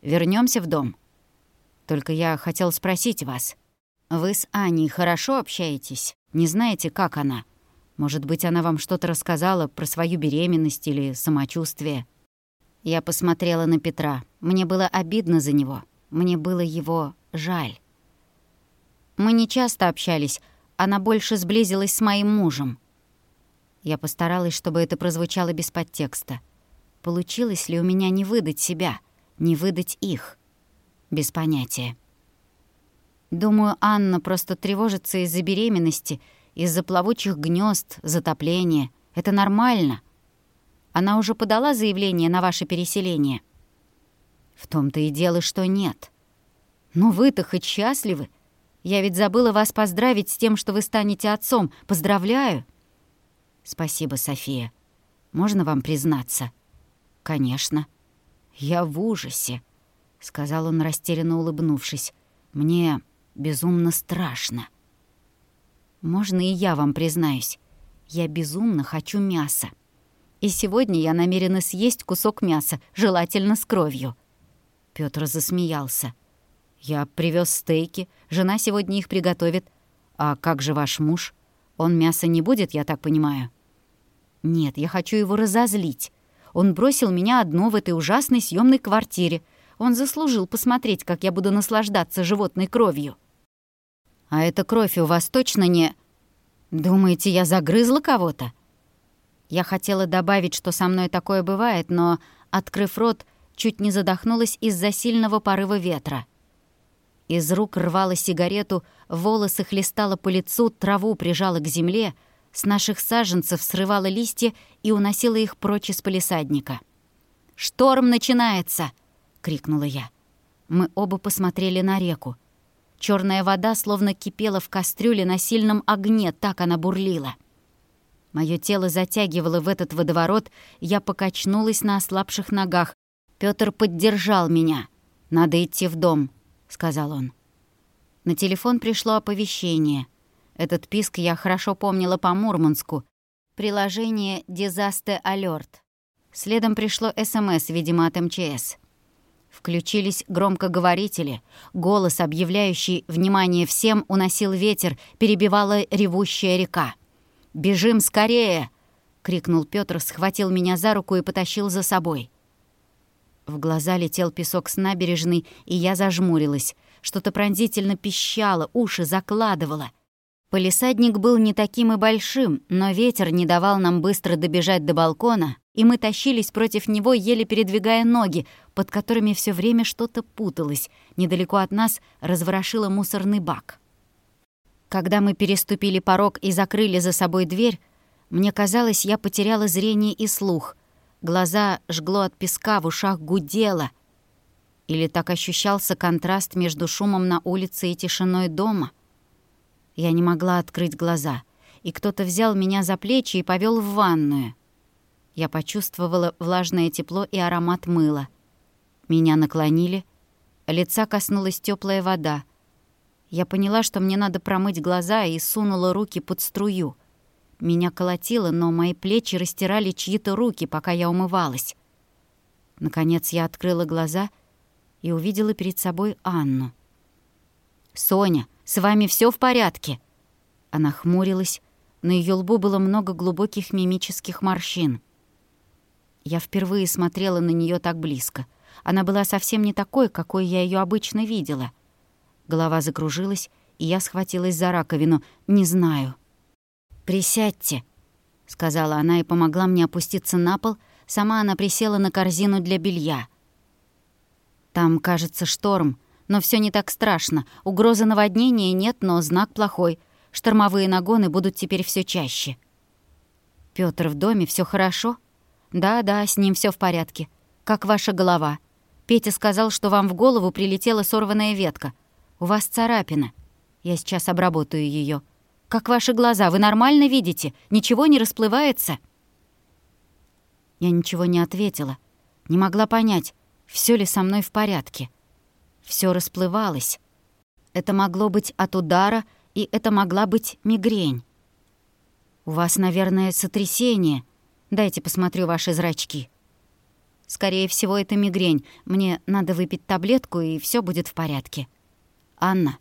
Вернемся в дом. Только я хотел спросить вас. Вы с Аней хорошо общаетесь? Не знаете, как она?» Может быть, она вам что-то рассказала про свою беременность или самочувствие?» Я посмотрела на Петра. Мне было обидно за него. Мне было его жаль. Мы не часто общались. Она больше сблизилась с моим мужем. Я постаралась, чтобы это прозвучало без подтекста. Получилось ли у меня не выдать себя, не выдать их? Без понятия. Думаю, Анна просто тревожится из-за беременности — из-за плавучих гнезд, затопления. Это нормально. Она уже подала заявление на ваше переселение. В том-то и дело, что нет. Ну вы-то хоть счастливы? Я ведь забыла вас поздравить с тем, что вы станете отцом. Поздравляю. Спасибо, София. Можно вам признаться? Конечно. Я в ужасе, сказал он, растерянно улыбнувшись. Мне безумно страшно. Можно и я вам признаюсь. Я безумно хочу мяса. И сегодня я намерена съесть кусок мяса, желательно с кровью». Пётр засмеялся. «Я привез стейки, жена сегодня их приготовит. А как же ваш муж? Он мясо не будет, я так понимаю?» «Нет, я хочу его разозлить. Он бросил меня одну в этой ужасной съемной квартире. Он заслужил посмотреть, как я буду наслаждаться животной кровью». «А эта кровь у вас точно не...» «Думаете, я загрызла кого-то?» Я хотела добавить, что со мной такое бывает, но, открыв рот, чуть не задохнулась из-за сильного порыва ветра. Из рук рвала сигарету, волосы хлестала по лицу, траву прижала к земле, с наших саженцев срывала листья и уносила их прочь из полисадника. «Шторм начинается!» — крикнула я. Мы оба посмотрели на реку. Черная вода словно кипела в кастрюле на сильном огне, так она бурлила. Мое тело затягивало в этот водоворот, я покачнулась на ослабших ногах. Пётр поддержал меня. «Надо идти в дом», — сказал он. На телефон пришло оповещение. Этот писк я хорошо помнила по Мурманску. Приложение «Disaster Alert». Следом пришло СМС, видимо, от МЧС. Включились громкоговорители. Голос, объявляющий «Внимание всем!» уносил ветер, перебивала ревущая река. «Бежим скорее!» — крикнул Пётр, схватил меня за руку и потащил за собой. В глаза летел песок с набережной, и я зажмурилась. Что-то пронзительно пищало, уши закладывало. Полисадник был не таким и большим, но ветер не давал нам быстро добежать до балкона, и мы тащились против него, еле передвигая ноги, под которыми все время что-то путалось. Недалеко от нас разворошило мусорный бак. Когда мы переступили порог и закрыли за собой дверь, мне казалось, я потеряла зрение и слух. Глаза жгло от песка, в ушах гудело. Или так ощущался контраст между шумом на улице и тишиной дома — я не могла открыть глаза, и кто-то взял меня за плечи и повел в ванную. Я почувствовала влажное тепло и аромат мыла. Меня наклонили, лица коснулась теплая вода. Я поняла, что мне надо промыть глаза, и сунула руки под струю. Меня колотило, но мои плечи растирали чьи-то руки, пока я умывалась. Наконец я открыла глаза и увидела перед собой Анну. «Соня, с вами все в порядке?» Она хмурилась. На ее лбу было много глубоких мимических морщин. Я впервые смотрела на нее так близко. Она была совсем не такой, какой я ее обычно видела. Голова закружилась, и я схватилась за раковину. Не знаю. «Присядьте», — сказала она и помогла мне опуститься на пол. Сама она присела на корзину для белья. «Там, кажется, шторм, но все не так страшно. Угрозы наводнения нет, но знак плохой. Штормовые нагоны будут теперь все чаще». Пётр в доме, все хорошо?» «Да-да, с ним все в порядке. Как ваша голова?» Петя сказал, что вам в голову прилетела сорванная ветка. У вас царапина. Я сейчас обработаю ее. Как ваши глаза, вы нормально видите? Ничего не расплывается?» Я ничего не ответила. Не могла понять, все ли со мной в порядке. Все расплывалось. Это могло быть от удара, и это могла быть мигрень. «У вас, наверное, сотрясение. Дайте посмотрю ваши зрачки». «Скорее всего, это мигрень. Мне надо выпить таблетку, и все будет в порядке». «Анна,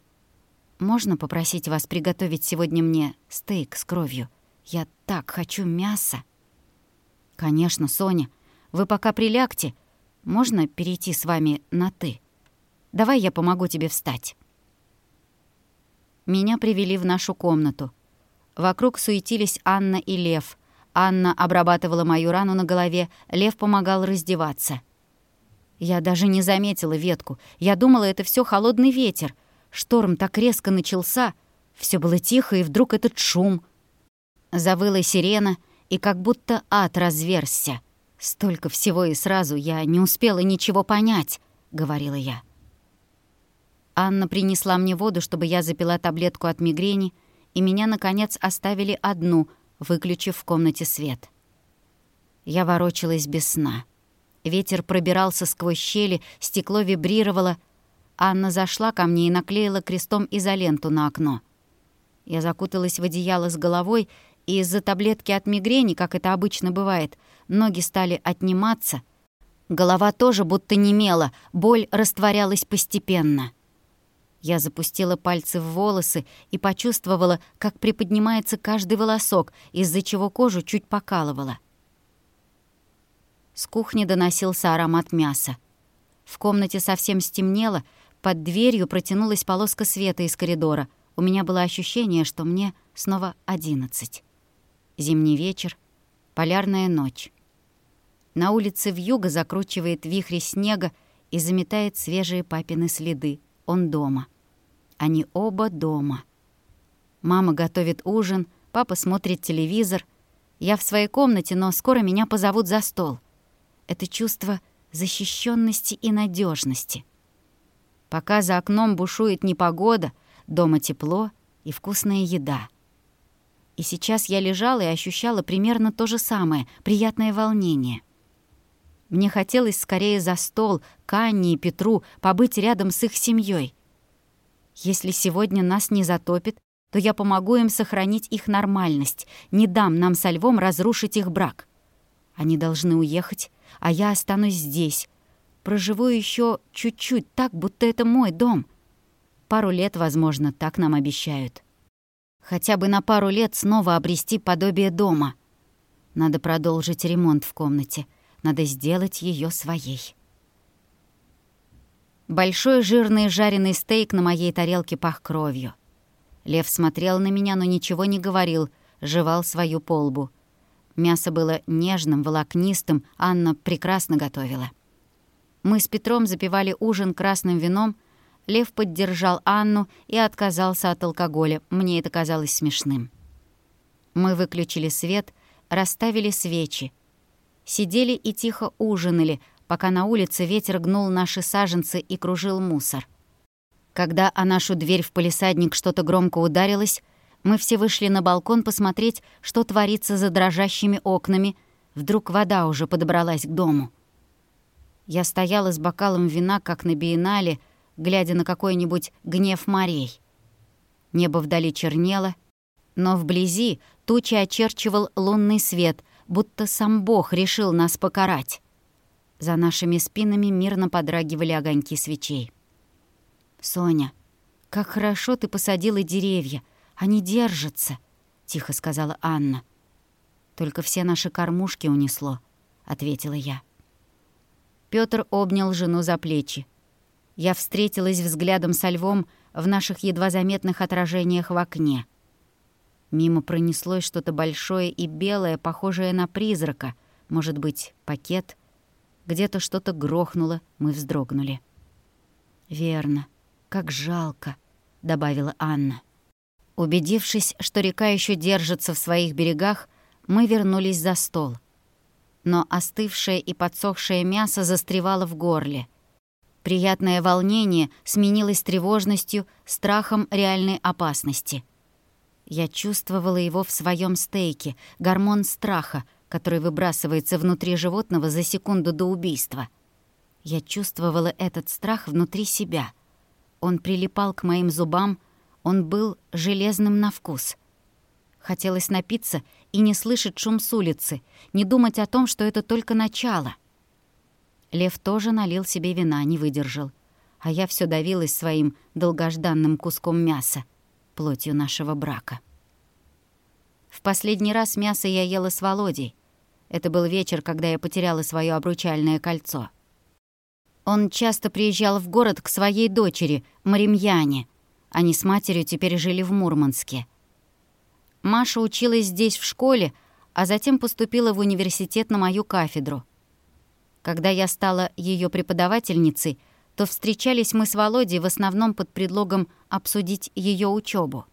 можно попросить вас приготовить сегодня мне стейк с кровью? Я так хочу мяса». «Конечно, Соня. Вы пока прилягте. Можно перейти с вами на «ты»? Давай я помогу тебе встать». Меня привели в нашу комнату — Вокруг суетились Анна и Лев. Анна обрабатывала мою рану на голове, Лев помогал раздеваться. Я даже не заметила ветку. Я думала, это все холодный ветер. Шторм так резко начался. Все было тихо, и вдруг этот шум. Завыла сирена, и как будто ад разверзся. Столько всего и сразу я не успела ничего понять, — говорила я. Анна принесла мне воду, чтобы я запила таблетку от мигрени — и меня, наконец, оставили одну, выключив в комнате свет. Я ворочалась без сна. Ветер пробирался сквозь щели, стекло вибрировало. Анна зашла ко мне и наклеила крестом изоленту на окно. Я закуталась в одеяло с головой, и из-за таблетки от мигрени, как это обычно бывает, ноги стали отниматься. Голова тоже будто немела, боль растворялась постепенно. Я запустила пальцы в волосы и почувствовала, как приподнимается каждый волосок, из-за чего кожу чуть покалывала. С кухни доносился аромат мяса. В комнате совсем стемнело, под дверью протянулась полоска света из коридора. У меня было ощущение, что мне снова одиннадцать. Зимний вечер, полярная ночь. На улице вьюга закручивает вихри снега и заметает свежие папины следы. Он дома. Они оба дома. Мама готовит ужин, папа смотрит телевизор. Я в своей комнате, но скоро меня позовут за стол. Это чувство защищенности и надежности. Пока за окном бушует непогода, дома тепло и вкусная еда. И сейчас я лежала и ощущала примерно то же самое, приятное волнение. Мне хотелось скорее за стол, к Анне и Петру, побыть рядом с их семьей. Если сегодня нас не затопит, то я помогу им сохранить их нормальность, не дам нам со львом разрушить их брак. Они должны уехать, а я останусь здесь. Проживу еще чуть-чуть так, будто это мой дом. Пару лет, возможно, так нам обещают. Хотя бы на пару лет снова обрести подобие дома. Надо продолжить ремонт в комнате. Надо сделать ее своей. Большой жирный жареный стейк на моей тарелке пах кровью. Лев смотрел на меня, но ничего не говорил, жевал свою полбу. Мясо было нежным, волокнистым, Анна прекрасно готовила. Мы с Петром запивали ужин красным вином, Лев поддержал Анну и отказался от алкоголя. Мне это казалось смешным. Мы выключили свет, расставили свечи. Сидели и тихо ужинали, пока на улице ветер гнул наши саженцы и кружил мусор. Когда о нашу дверь в полисадник что-то громко ударилось, мы все вышли на балкон посмотреть, что творится за дрожащими окнами. Вдруг вода уже подобралась к дому. Я стояла с бокалом вина, как на биеннале, глядя на какой-нибудь гнев морей. Небо вдали чернело, но вблизи тучи очерчивал лунный свет, будто сам Бог решил нас покарать. За нашими спинами мирно подрагивали огоньки свечей. «Соня, как хорошо ты посадила деревья. Они держатся», — тихо сказала Анна. «Только все наши кормушки унесло. — ответила я. Пётр обнял жену за плечи. Я встретилась взглядом со львом в наших едва заметных отражениях в окне. Мимо пронеслось что-то большое и белое, похожее на призрака, может быть, пакет. Где-то что-то грохнуло, мы вздрогнули. «Верно, как жалко», — добавила Анна. Убедившись, что река еще держится в своих берегах, мы вернулись за стол. Но остывшее и подсохшее мясо застревало в горле. Приятное волнение сменилось тревожностью, страхом реальной опасности. Я чувствовала его в своем стейке, гормон страха, который выбрасывается внутри животного за секунду до убийства. Я чувствовала этот страх внутри себя. Он прилипал к моим зубам, он был железным на вкус. Хотелось напиться и не слышать шум с улицы, не думать о том, что это только начало. Лев тоже налил себе вина, не выдержал. А я все давилась своим долгожданным куском мяса, плотью нашего брака. В последний раз мясо я ела с Володей. Это был вечер, когда я потеряла свое обручальное кольцо. Он часто приезжал в город к своей дочери, Маримьяне, они с матерью теперь жили в Мурманске. Маша училась здесь в школе, а затем поступила в университет на мою кафедру. Когда я стала ее преподавательницей, то встречались мы с Володей в основном под предлогом обсудить ее учебу.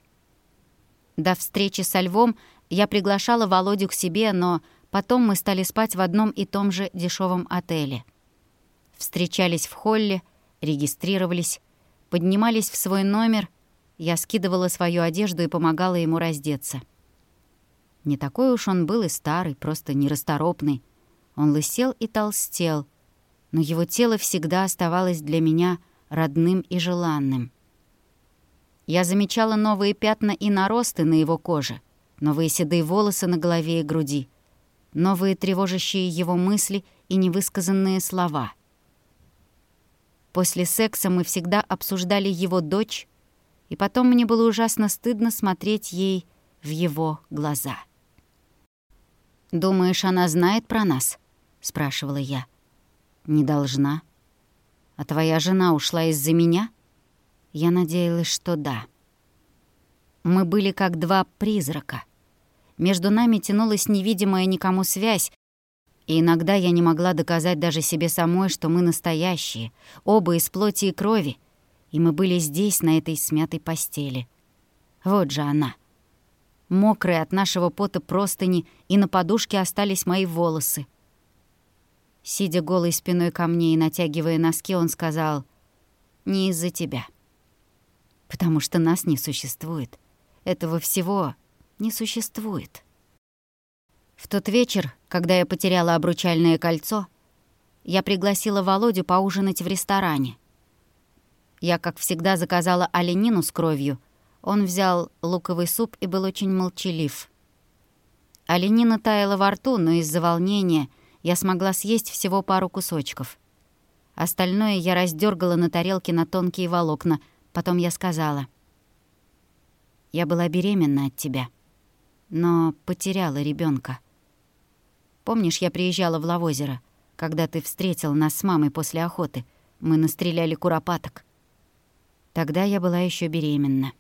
До встречи со Львом я приглашала Володю к себе, но потом мы стали спать в одном и том же дешевом отеле. Встречались в холле, регистрировались, поднимались в свой номер, я скидывала свою одежду и помогала ему раздеться. Не такой уж он был и старый, просто нерасторопный. Он лысел и толстел, но его тело всегда оставалось для меня родным и желанным. Я замечала новые пятна и наросты на его коже, новые седые волосы на голове и груди, новые тревожащие его мысли и невысказанные слова — После секса мы всегда обсуждали его дочь, и потом мне было ужасно стыдно смотреть ей в его глаза. «Думаешь, она знает про нас?» — спрашивала я. «Не должна. А твоя жена ушла из-за меня?» Я надеялась, что да. Мы были как два призрака. Между нами тянулась невидимая никому связь, и иногда я не могла доказать даже себе самой, что мы настоящие, оба из плоти и крови, и мы были здесь, на этой смятой постели. Вот же она. Мокрые от нашего пота простыни, и на подушке остались мои волосы. Сидя голой спиной ко мне и натягивая носки, он сказал, «Не из-за тебя. Потому что нас не существует. Этого всего не существует». В тот вечер, когда я потеряла обручальное кольцо, я пригласила Володю поужинать в ресторане. Я, как всегда, заказала оленину с кровью. Он взял луковый суп и был очень молчалив. Оленина таяла во рту, но из-за волнения я смогла съесть всего пару кусочков. Остальное я раздергала на тарелке на тонкие волокна. Потом я сказала. «Я была беременна от тебя, но потеряла ребенка. Помнишь, я приезжала в Лавозеро, когда ты встретил нас с мамой после охоты? Мы настреляли куропаток. Тогда я была еще беременна.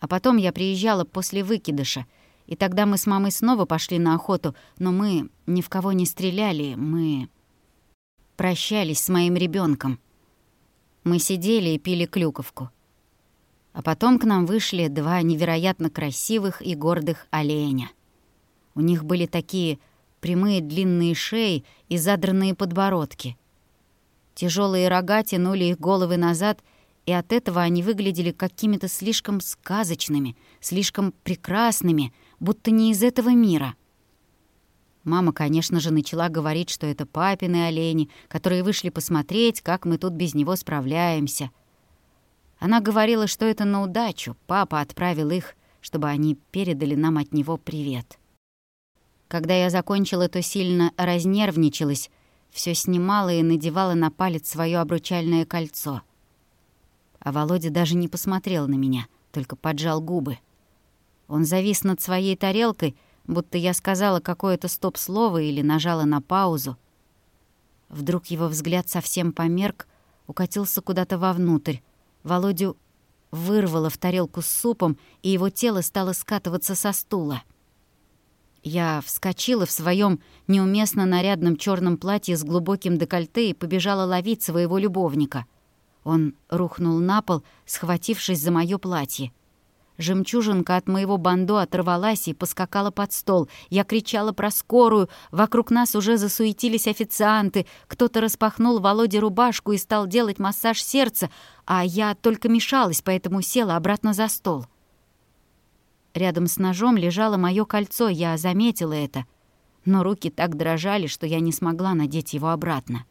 А потом я приезжала после выкидыша, и тогда мы с мамой снова пошли на охоту, но мы ни в кого не стреляли, мы прощались с моим ребенком. Мы сидели и пили клюковку. А потом к нам вышли два невероятно красивых и гордых оленя. У них были такие прямые длинные шеи и задранные подбородки. Тяжелые рога тянули их головы назад, и от этого они выглядели какими-то слишком сказочными, слишком прекрасными, будто не из этого мира. Мама, конечно же, начала говорить, что это папины олени, которые вышли посмотреть, как мы тут без него справляемся. Она говорила, что это на удачу. Папа отправил их, чтобы они передали нам от него привет. Когда я закончила, то сильно разнервничалась, все снимала и надевала на палец свое обручальное кольцо. А Володя даже не посмотрел на меня, только поджал губы. Он завис над своей тарелкой, будто я сказала какое-то стоп-слово или нажала на паузу. Вдруг его взгляд совсем померк, укатился куда-то вовнутрь. Володю вырвало в тарелку с супом, и его тело стало скатываться со стула. Я вскочила в своем неуместно нарядном черном платье с глубоким декольте и побежала ловить своего любовника. Он рухнул на пол, схватившись за моё платье. Жемчужинка от моего бандо оторвалась и поскакала под стол. Я кричала про скорую, вокруг нас уже засуетились официанты. Кто-то распахнул Володе рубашку и стал делать массаж сердца, а я только мешалась, поэтому села обратно за стол. Рядом с ножом лежало мое кольцо, я заметила это. Но руки так дрожали, что я не смогла надеть его обратно.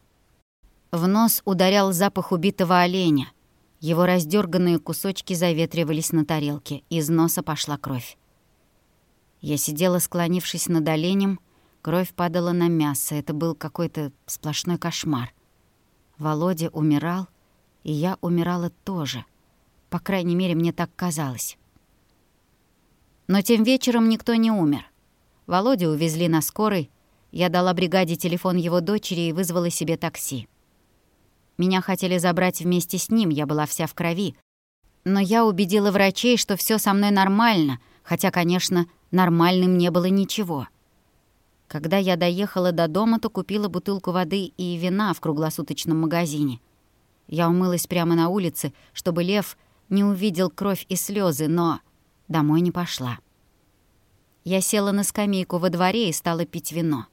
В нос ударял запах убитого оленя. Его раздерганные кусочки заветривались на тарелке, из носа пошла кровь. Я сидела, склонившись над оленем, кровь падала на мясо, это был какой-то сплошной кошмар. Володя умирал, и я умирала тоже. По крайней мере, мне так казалось. Но тем вечером никто не умер. Володя увезли на скорой, я дала бригаде телефон его дочери и вызвала себе такси. Меня хотели забрать вместе с ним, я была вся в крови. Но я убедила врачей, что все со мной нормально, хотя, конечно, нормальным не было ничего. Когда я доехала до дома, то купила бутылку воды и вина в круглосуточном магазине. Я умылась прямо на улице, чтобы Лев не увидел кровь и слезы, но домой не пошла. Я села на скамейку во дворе и стала пить вино.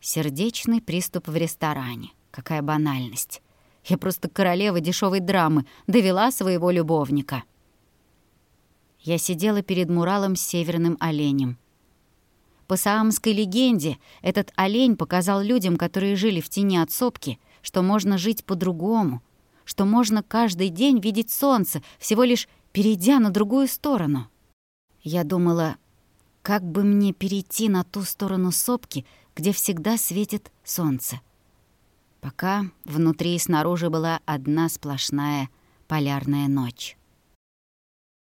Сердечный приступ в ресторане. Какая банальность. Я просто королева дешевой драмы, довела своего любовника. Я сидела перед муралом с северным оленем. По саамской легенде, этот олень показал людям, которые жили в тени от сопки, что можно жить по-другому, что можно каждый день видеть солнце, всего лишь перейдя на другую сторону. Я думала, как бы мне перейти на ту сторону сопки, где всегда светит солнце пока внутри и снаружи была одна сплошная полярная ночь.